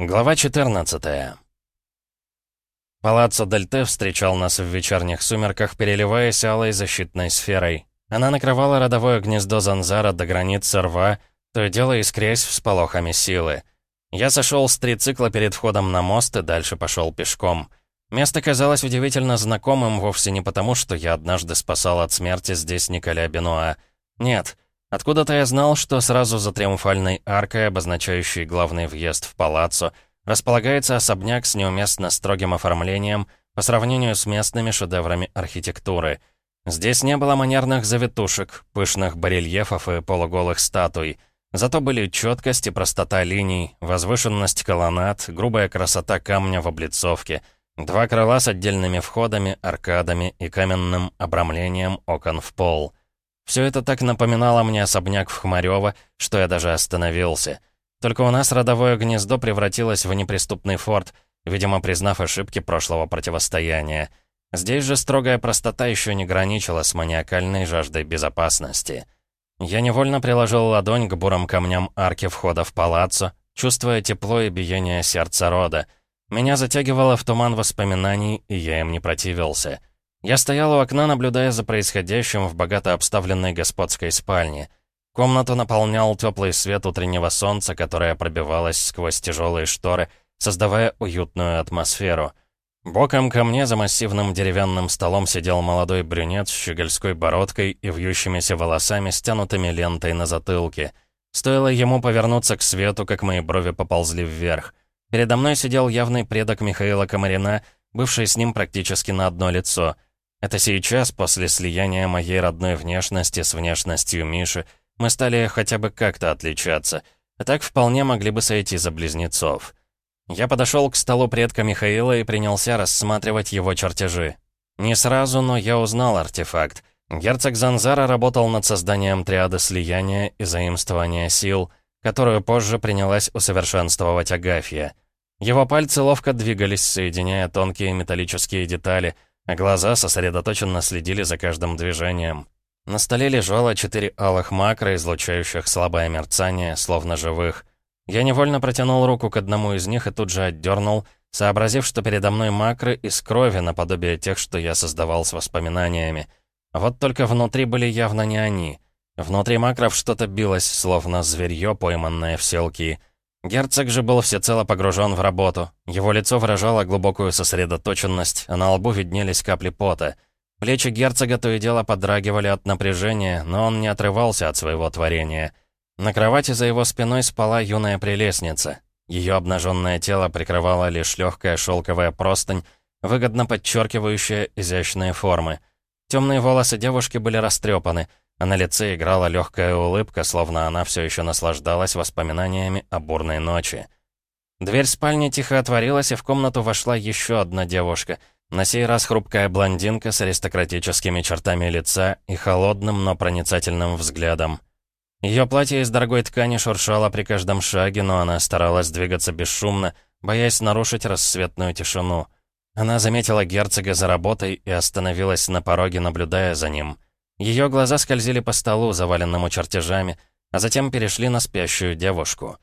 Глава 14 Палаццо Дельте встречал нас в вечерних сумерках, переливаясь алой защитной сферой. Она накрывала родовое гнездо Занзара до границы рва, то и дело искрясь всполохами силы. Я сошел с трицикла перед входом на мост и дальше пошел пешком. Место казалось удивительно знакомым вовсе не потому, что я однажды спасал от смерти здесь Николя Бенуа. Нет, Откуда-то я знал, что сразу за триумфальной аркой, обозначающей главный въезд в палаццо, располагается особняк с неуместно строгим оформлением по сравнению с местными шедеврами архитектуры. Здесь не было манерных завитушек, пышных барельефов и полуголых статуй. Зато были четкость и простота линий, возвышенность колоннад, грубая красота камня в облицовке, два крыла с отдельными входами, аркадами и каменным обрамлением окон в пол — все это так напоминало мне особняк в Хмарёво, что я даже остановился. Только у нас родовое гнездо превратилось в неприступный форт, видимо, признав ошибки прошлого противостояния. Здесь же строгая простота еще не граничила с маниакальной жаждой безопасности. Я невольно приложил ладонь к бурым камням арки входа в палаццо, чувствуя тепло и биение сердца рода. Меня затягивало в туман воспоминаний, и я им не противился. Я стоял у окна, наблюдая за происходящим в богато обставленной господской спальне. Комнату наполнял теплый свет утреннего солнца, которое пробивалось сквозь тяжелые шторы, создавая уютную атмосферу. Боком ко мне за массивным деревянным столом сидел молодой брюнет с щегольской бородкой и вьющимися волосами, стянутыми лентой на затылке. Стоило ему повернуться к свету, как мои брови поползли вверх. Передо мной сидел явный предок Михаила Комарина, бывший с ним практически на одно лицо — это сейчас, после слияния моей родной внешности с внешностью Миши, мы стали хотя бы как-то отличаться, а так вполне могли бы сойти за близнецов. Я подошел к столу предка Михаила и принялся рассматривать его чертежи. Не сразу, но я узнал артефакт. Герцог Занзара работал над созданием триады слияния и заимствования сил, которую позже принялась усовершенствовать Агафья. Его пальцы ловко двигались, соединяя тонкие металлические детали — глаза сосредоточенно следили за каждым движением. На столе лежало четыре алых макро, излучающих слабое мерцание, словно живых. Я невольно протянул руку к одному из них и тут же отдернул, сообразив, что передо мной макры из крови, наподобие тех, что я создавал с воспоминаниями. вот только внутри были явно не они. Внутри макров что-то билось, словно зверье, пойманное в селки. Герцог же был всецело погружен в работу. Его лицо выражало глубокую сосредоточенность, а на лбу виднелись капли пота. Плечи герцога то и дело подрагивали от напряжения, но он не отрывался от своего творения. На кровати за его спиной спала юная прелестница. Ее обнаженное тело прикрывало лишь легкая шелковая простынь, выгодно подчеркивающая изящные формы. Темные волосы девушки были растрепаны — а на лице играла легкая улыбка, словно она все еще наслаждалась воспоминаниями о бурной ночи. Дверь спальни тихо отворилась, и в комнату вошла еще одна девушка. На сей раз хрупкая блондинка с аристократическими чертами лица и холодным, но проницательным взглядом. Ее платье из дорогой ткани шуршало при каждом шаге, но она старалась двигаться бесшумно, боясь нарушить рассветную тишину. Она заметила герцога за работой и остановилась на пороге, наблюдая за ним — ее глаза скользили по столу, заваленному чертежами, а затем перешли на спящую девушку.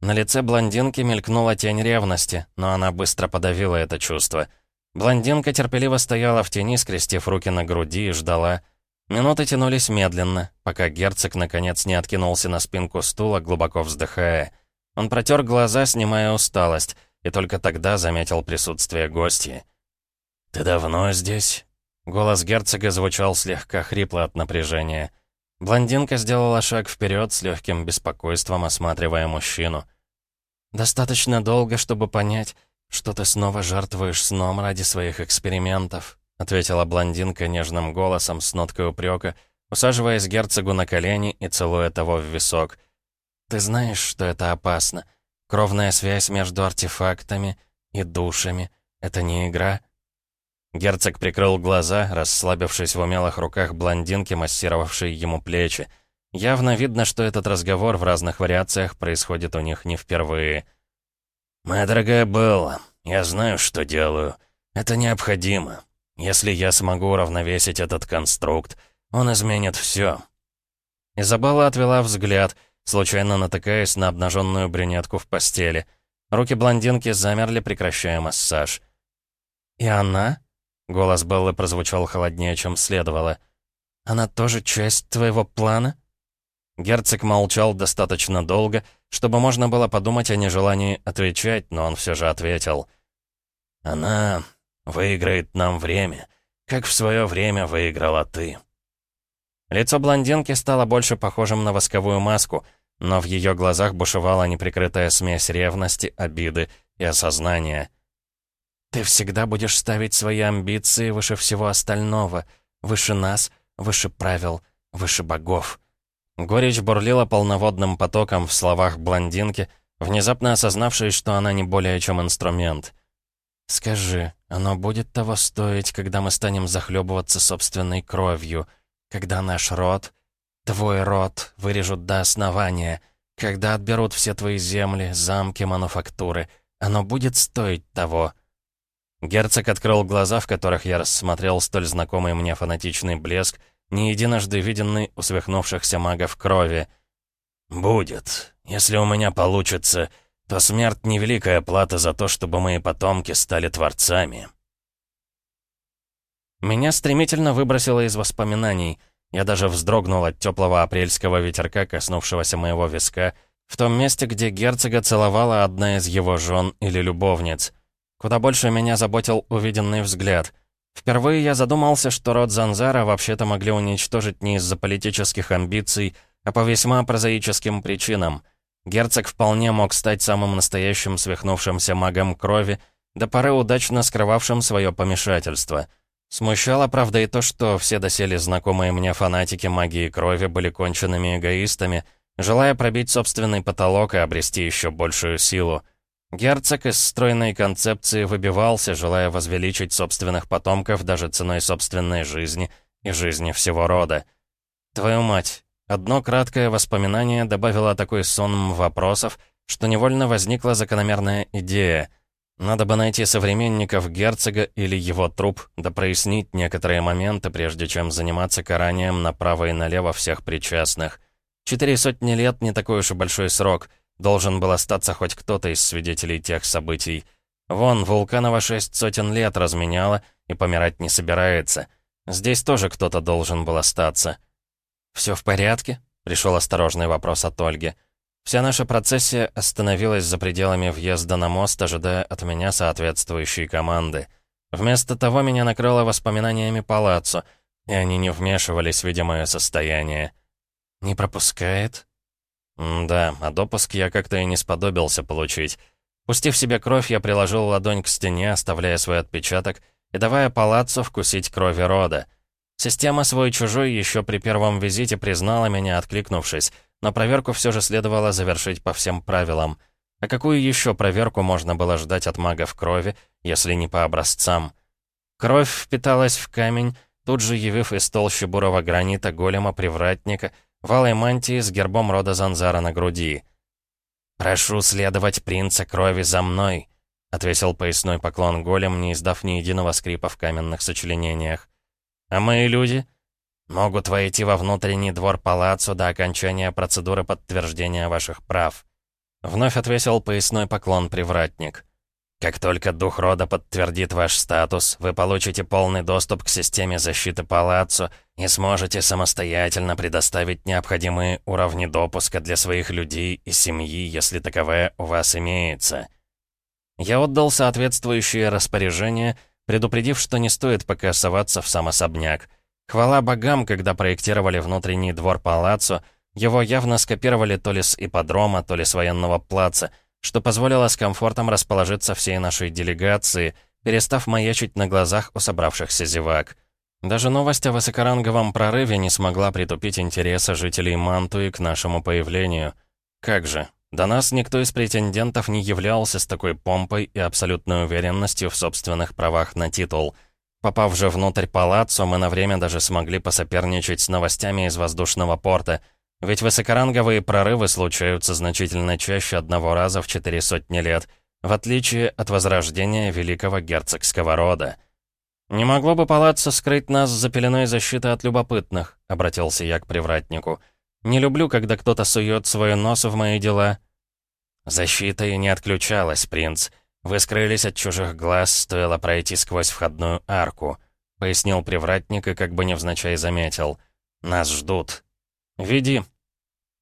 На лице блондинки мелькнула тень ревности, но она быстро подавила это чувство. Блондинка терпеливо стояла в тени, скрестив руки на груди и ждала. Минуты тянулись медленно, пока герцог наконец не откинулся на спинку стула, глубоко вздыхая. Он протер глаза, снимая усталость, и только тогда заметил присутствие гостей. «Ты давно здесь?» Голос герцога звучал слегка хрипло от напряжения. Блондинка сделала шаг вперед с легким беспокойством, осматривая мужчину. «Достаточно долго, чтобы понять, что ты снова жертвуешь сном ради своих экспериментов», ответила блондинка нежным голосом с ноткой упрека, усаживаясь герцогу на колени и целуя того в висок. «Ты знаешь, что это опасно. Кровная связь между артефактами и душами — это не игра». Герцог прикрыл глаза, расслабившись в умелых руках блондинки, массировавшей ему плечи. Явно видно, что этот разговор в разных вариациях происходит у них не впервые. «Моя дорогая Белла, я знаю, что делаю. Это необходимо. Если я смогу уравновесить этот конструкт, он изменит все». Изабелла отвела взгляд, случайно натыкаясь на обнаженную брюнетку в постели. Руки блондинки замерли, прекращая массаж. «И она?» — голос Беллы прозвучал холоднее, чем следовало. «Она тоже часть твоего плана?» Герцог молчал достаточно долго, чтобы можно было подумать о нежелании отвечать, но он все же ответил. «Она выиграет нам время, как в свое время выиграла ты». Лицо блондинки стало больше похожим на восковую маску, но в ее глазах бушевала неприкрытая смесь ревности, обиды и осознания. «Ты всегда будешь ставить свои амбиции выше всего остального, выше нас, выше правил, выше богов». Горечь бурлила полноводным потоком в словах блондинки, внезапно осознавшей, что она не более чем инструмент. «Скажи, оно будет того стоить, когда мы станем захлебываться собственной кровью, когда наш род, твой род, вырежут до основания, когда отберут все твои земли, замки, мануфактуры, оно будет стоить того». Герцог открыл глаза, в которых я рассмотрел столь знакомый мне фанатичный блеск, не единожды виденный у свихнувшихся магов крови. «Будет. Если у меня получится, то смерть — невеликая плата за то, чтобы мои потомки стали творцами». Меня стремительно выбросило из воспоминаний. Я даже вздрогнул от теплого апрельского ветерка, коснувшегося моего виска, в том месте, где герцога целовала одна из его жен или любовниц. Куда больше меня заботил увиденный взгляд. Впервые я задумался, что род Занзара вообще-то могли уничтожить не из-за политических амбиций, а по весьма прозаическим причинам. Герцог вполне мог стать самым настоящим свихнувшимся магом крови, до поры удачно скрывавшим свое помешательство. Смущало, правда, и то, что все доселе знакомые мне фанатики магии крови были конченными эгоистами, желая пробить собственный потолок и обрести еще большую силу. Герцог из стройной концепции выбивался, желая возвеличить собственных потомков даже ценой собственной жизни и жизни всего рода. Твою мать, одно краткое воспоминание добавило такой сон вопросов, что невольно возникла закономерная идея. Надо бы найти современников герцога или его труп, да прояснить некоторые моменты, прежде чем заниматься каранием направо и налево всех причастных. Четыре сотни лет не такой уж и большой срок — Должен был остаться хоть кто-то из свидетелей тех событий. Вон, Вулканова шесть сотен лет разменяла и помирать не собирается. Здесь тоже кто-то должен был остаться. «Все в порядке?» — пришел осторожный вопрос от Ольги. Вся наша процессия остановилась за пределами въезда на мост, ожидая от меня соответствующей команды. Вместо того меня накрыло воспоминаниями палаццо, и они не вмешивались в видимое состояние. «Не пропускает?» Да, а допуск я как-то и не сподобился получить. Пустив себе кровь, я приложил ладонь к стене, оставляя свой отпечаток и давая палаццо вкусить крови рода. Система свой-чужой еще при первом визите признала меня, откликнувшись, но проверку все же следовало завершить по всем правилам. А какую еще проверку можно было ждать от магов крови, если не по образцам? Кровь впиталась в камень, тут же явив из толщи бурого гранита голема-привратника — в алой мантии с гербом рода Занзара на груди. «Прошу следовать принца крови за мной», — отвесил поясной поклон голем, не издав ни единого скрипа в каменных сочленениях. «А мои люди?» «Могут войти во внутренний двор палаццо до окончания процедуры подтверждения ваших прав», — вновь отвесил поясной поклон привратник. Как только дух рода подтвердит ваш статус, вы получите полный доступ к системе защиты Палаццо и сможете самостоятельно предоставить необходимые уровни допуска для своих людей и семьи, если таковая у вас имеется. Я отдал соответствующее распоряжение, предупредив, что не стоит пока соваться в сам особняк. Хвала богам, когда проектировали внутренний двор Палаццо, его явно скопировали то ли с ипподрома, то ли с военного плаца — что позволило с комфортом расположиться всей нашей делегации, перестав маячить на глазах у собравшихся зевак. Даже новость о высокоранговом прорыве не смогла притупить интереса жителей Мантуи к нашему появлению. Как же, до нас никто из претендентов не являлся с такой помпой и абсолютной уверенностью в собственных правах на титул. Попав же внутрь палаццо, мы на время даже смогли посоперничать с новостями из воздушного порта — ведь высокоранговые прорывы случаются значительно чаще одного раза в четыре сотни лет, в отличие от возрождения великого герцогского рода. «Не могло бы палаццо скрыть нас за пеленой защиты от любопытных», — обратился я к привратнику. «Не люблю, когда кто-то сует свой нос в мои дела». «Защита и не отключалась, принц. Вы скрылись от чужих глаз, стоило пройти сквозь входную арку», — пояснил привратник и как бы невзначай заметил. «Нас ждут». «Веди».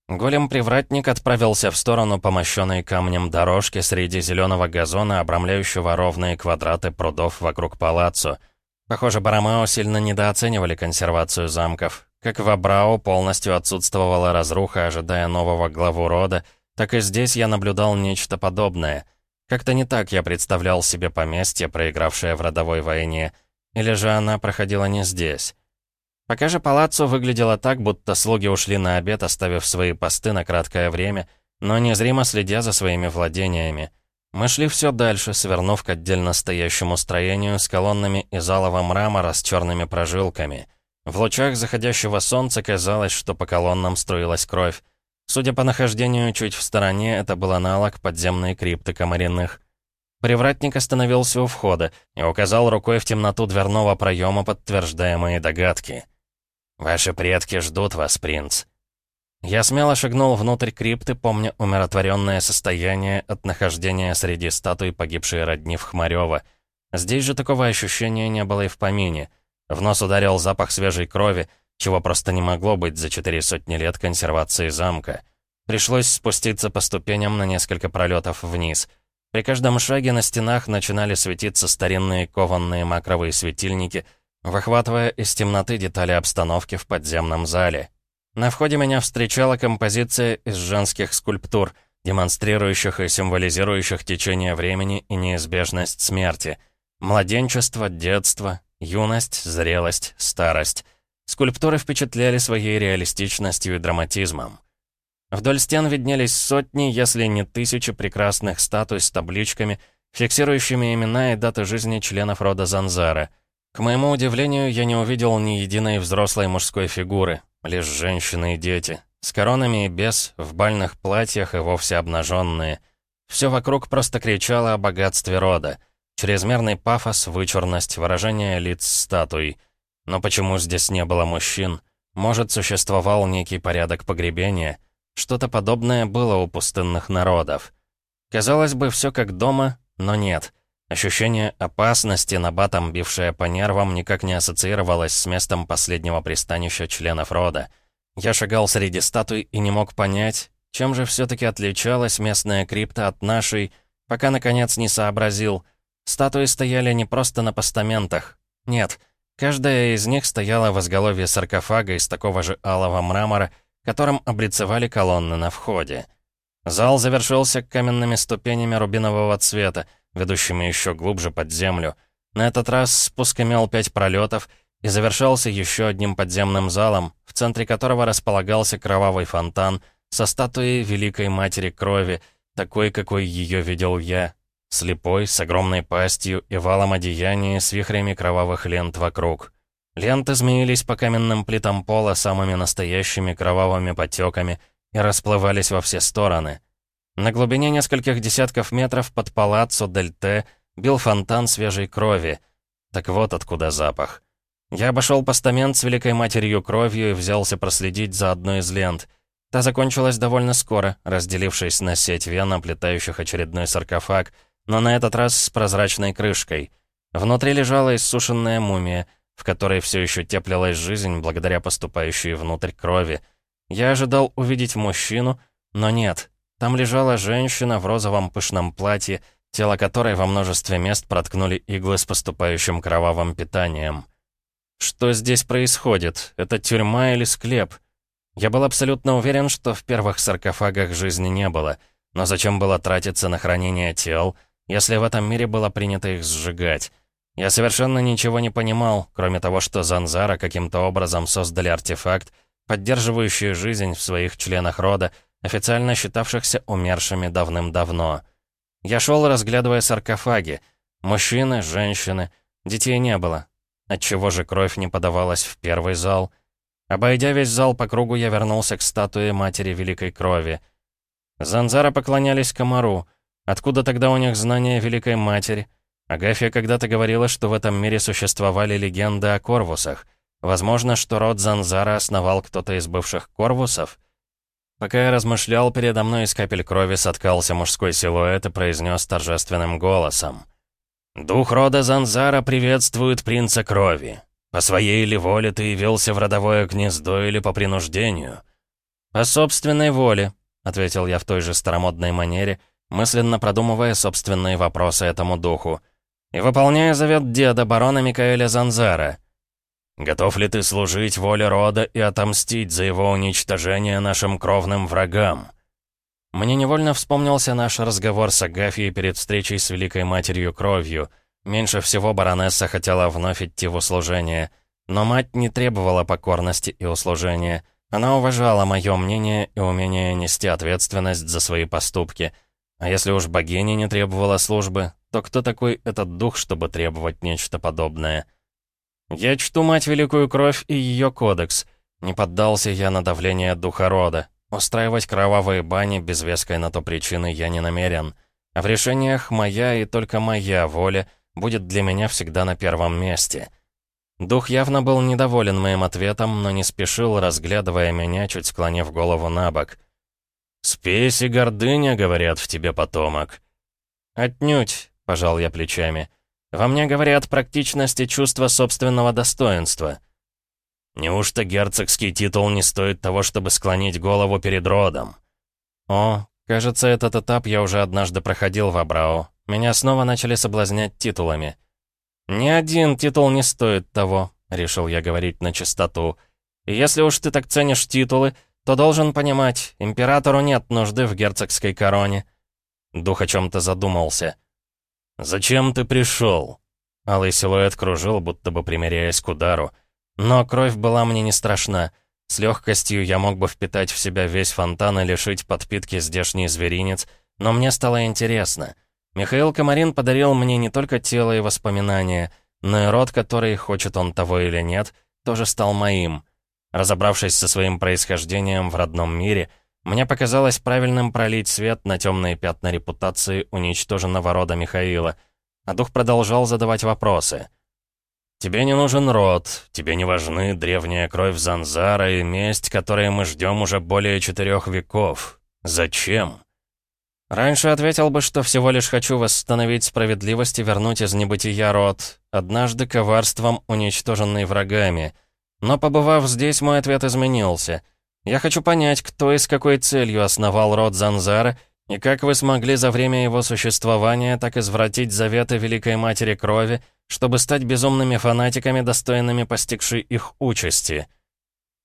Голем-привратник отправился в сторону помощенной камнем дорожки среди зеленого газона, обрамляющего ровные квадраты прудов вокруг палаццо. Похоже, Барамао сильно недооценивали консервацию замков. Как в Абрау полностью отсутствовала разруха, ожидая нового главу рода, так и здесь я наблюдал нечто подобное. Как-то не так я представлял себе поместье, проигравшее в родовой войне. Или же она проходила не здесь. Пока же палаццо выглядело так, будто слуги ушли на обед, оставив свои посты на краткое время, но незримо следя за своими владениями. Мы шли все дальше, свернув к отдельно стоящему строению с колоннами из алого мрамора с черными прожилками — в лучах заходящего солнца казалось, что по колоннам струилась кровь. Судя по нахождению чуть в стороне, это был аналог подземной крипты комаринных. Привратник остановился у входа и указал рукой в темноту дверного проема, подтверждая мои догадки. «Ваши предки ждут вас, принц». Я смело шагнул внутрь крипты, помня умиротворенное состояние от нахождения среди статуй погибшей родни в Хмарёва. Здесь же такого ощущения не было и в помине — в нос ударил запах свежей крови, чего просто не могло быть за четыре сотни лет консервации замка. Пришлось спуститься по ступеням на несколько пролетов вниз. При каждом шаге на стенах начинали светиться старинные кованные макровые светильники, выхватывая из темноты детали обстановки в подземном зале. На входе меня встречала композиция из женских скульптур, демонстрирующих и символизирующих течение времени и неизбежность смерти. Младенчество, детство, Юность, зрелость, старость. Скульптуры впечатляли своей реалистичностью и драматизмом. Вдоль стен виднелись сотни, если не тысячи прекрасных статуй с табличками, фиксирующими имена и даты жизни членов рода Занзара. К моему удивлению, я не увидел ни единой взрослой мужской фигуры, лишь женщины и дети, с коронами и без, в бальных платьях и вовсе обнаженные. Все вокруг просто кричало о богатстве рода. Чрезмерный пафос, вычурность, выражение лиц статуй. Но почему здесь не было мужчин? Может, существовал некий порядок погребения? Что-то подобное было у пустынных народов. Казалось бы, все как дома, но нет. Ощущение опасности, набатом бившее по нервам, никак не ассоциировалось с местом последнего пристанища членов рода. Я шагал среди статуй и не мог понять, чем же все-таки отличалась местная крипта от нашей, пока, наконец, не сообразил — Статуи стояли не просто на постаментах. Нет, каждая из них стояла в изголовье саркофага из такого же алого мрамора, которым облицевали колонны на входе. Зал завершился каменными ступенями рубинового цвета, ведущими еще глубже под землю. На этот раз спуск имел пять пролетов и завершался еще одним подземным залом, в центре которого располагался кровавый фонтан со статуей Великой Матери Крови, такой, какой ее видел я, Слепой, с огромной пастью и валом одеяния с вихрями кровавых лент вокруг. Ленты змеились по каменным плитам пола самыми настоящими кровавыми потеками и расплывались во все стороны. На глубине нескольких десятков метров под палаццо Дельте бил фонтан свежей крови. Так вот откуда запах. Я обошел постамент с Великой Матерью Кровью и взялся проследить за одной из лент. Та закончилась довольно скоро, разделившись на сеть вен, оплетающих очередной саркофаг — но на этот раз с прозрачной крышкой. Внутри лежала иссушенная мумия, в которой все еще теплилась жизнь благодаря поступающей внутрь крови. Я ожидал увидеть мужчину, но нет. Там лежала женщина в розовом пышном платье, тело которой во множестве мест проткнули иглы с поступающим кровавым питанием. Что здесь происходит? Это тюрьма или склеп? Я был абсолютно уверен, что в первых саркофагах жизни не было. Но зачем было тратиться на хранение тел — если в этом мире было принято их сжигать. Я совершенно ничего не понимал, кроме того, что Занзара каким-то образом создали артефакт, поддерживающий жизнь в своих членах рода, официально считавшихся умершими давным-давно. Я шел, разглядывая саркофаги. Мужчины, женщины, детей не было. Отчего же кровь не подавалась в первый зал? Обойдя весь зал по кругу, я вернулся к статуе Матери Великой Крови. Занзара поклонялись комару — Откуда тогда у них знания Великой Матери? Агафья когда-то говорила, что в этом мире существовали легенды о Корвусах. Возможно, что род Занзара основал кто-то из бывших Корвусов? Пока я размышлял, передо мной из капель крови соткался мужской силуэт и произнес торжественным голосом. «Дух рода Занзара приветствует принца крови. По своей ли воле ты явился в родовое гнездо или по принуждению?» «По собственной воле», — ответил я в той же старомодной манере, мысленно продумывая собственные вопросы этому духу. «И выполняя завет деда, барона Микаэля Занзара». «Готов ли ты служить воле рода и отомстить за его уничтожение нашим кровным врагам?» Мне невольно вспомнился наш разговор с Агафьей перед встречей с Великой Матерью Кровью. Меньше всего баронесса хотела вновь идти в услужение. Но мать не требовала покорности и услужения. Она уважала мое мнение и умение нести ответственность за свои поступки. А если уж богиня не требовала службы, то кто такой этот дух, чтобы требовать нечто подобное? Я чту мать Великую Кровь и ее кодекс. Не поддался я на давление духа рода. Устраивать кровавые бани без веской на то причины я не намерен. А в решениях моя и только моя воля будет для меня всегда на первом месте. Дух явно был недоволен моим ответом, но не спешил, разглядывая меня, чуть склонив голову на бок. «Спесь и гордыня, говорят в тебе, потомок». «Отнюдь», — пожал я плечами. «Во мне говорят практичность и чувство собственного достоинства». Неужто герцогский титул не стоит того, чтобы склонить голову перед родом? О, кажется, этот этап я уже однажды проходил в Абрау. Меня снова начали соблазнять титулами. «Ни один титул не стоит того», — решил я говорить на чистоту. «И если уж ты так ценишь титулы, то должен понимать, императору нет нужды в герцогской короне». Дух о чем-то задумался. «Зачем ты пришел?» Алый силуэт кружил, будто бы примеряясь к удару. Но кровь была мне не страшна. С легкостью я мог бы впитать в себя весь фонтан и лишить подпитки здешний зверинец, но мне стало интересно. Михаил Комарин подарил мне не только тело и воспоминания, но и род, который, хочет он того или нет, тоже стал моим. Разобравшись со своим происхождением в родном мире, мне показалось правильным пролить свет на темные пятна репутации уничтоженного рода Михаила, а дух продолжал задавать вопросы — Тебе не нужен род, тебе не важны древняя кровь Занзара и месть, которые мы ждем уже более четырех веков. Зачем? Раньше ответил бы, что всего лишь хочу восстановить справедливость и вернуть из небытия род, однажды коварством уничтоженный врагами. Но побывав здесь, мой ответ изменился. Я хочу понять, кто и с какой целью основал род Занзара, и как вы смогли за время его существования так извратить заветы Великой Матери Крови, чтобы стать безумными фанатиками, достойными постигшей их участи.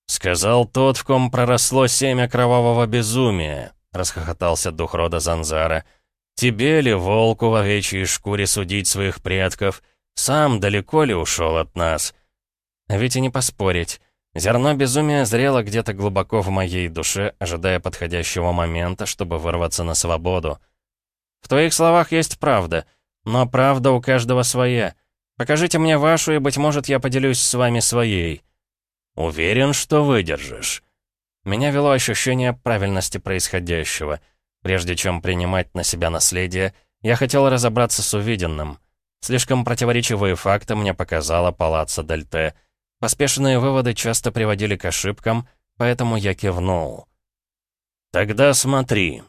«Сказал тот, в ком проросло семя кровавого безумия», — расхохотался дух рода Занзара. «Тебе ли, волку в овечьей шкуре, судить своих предков? Сам далеко ли ушел от нас?» Ведь и не поспорить. Зерно безумия зрело где-то глубоко в моей душе, ожидая подходящего момента, чтобы вырваться на свободу. В твоих словах есть правда, но правда у каждого своя. Покажите мне вашу, и, быть может, я поделюсь с вами своей. Уверен, что выдержишь. Меня вело ощущение правильности происходящего. Прежде чем принимать на себя наследие, я хотел разобраться с увиденным. Слишком противоречивые факты мне показала палаца Дельте. Поспешные выводы часто приводили к ошибкам, поэтому я кивнул. «Тогда смотри»,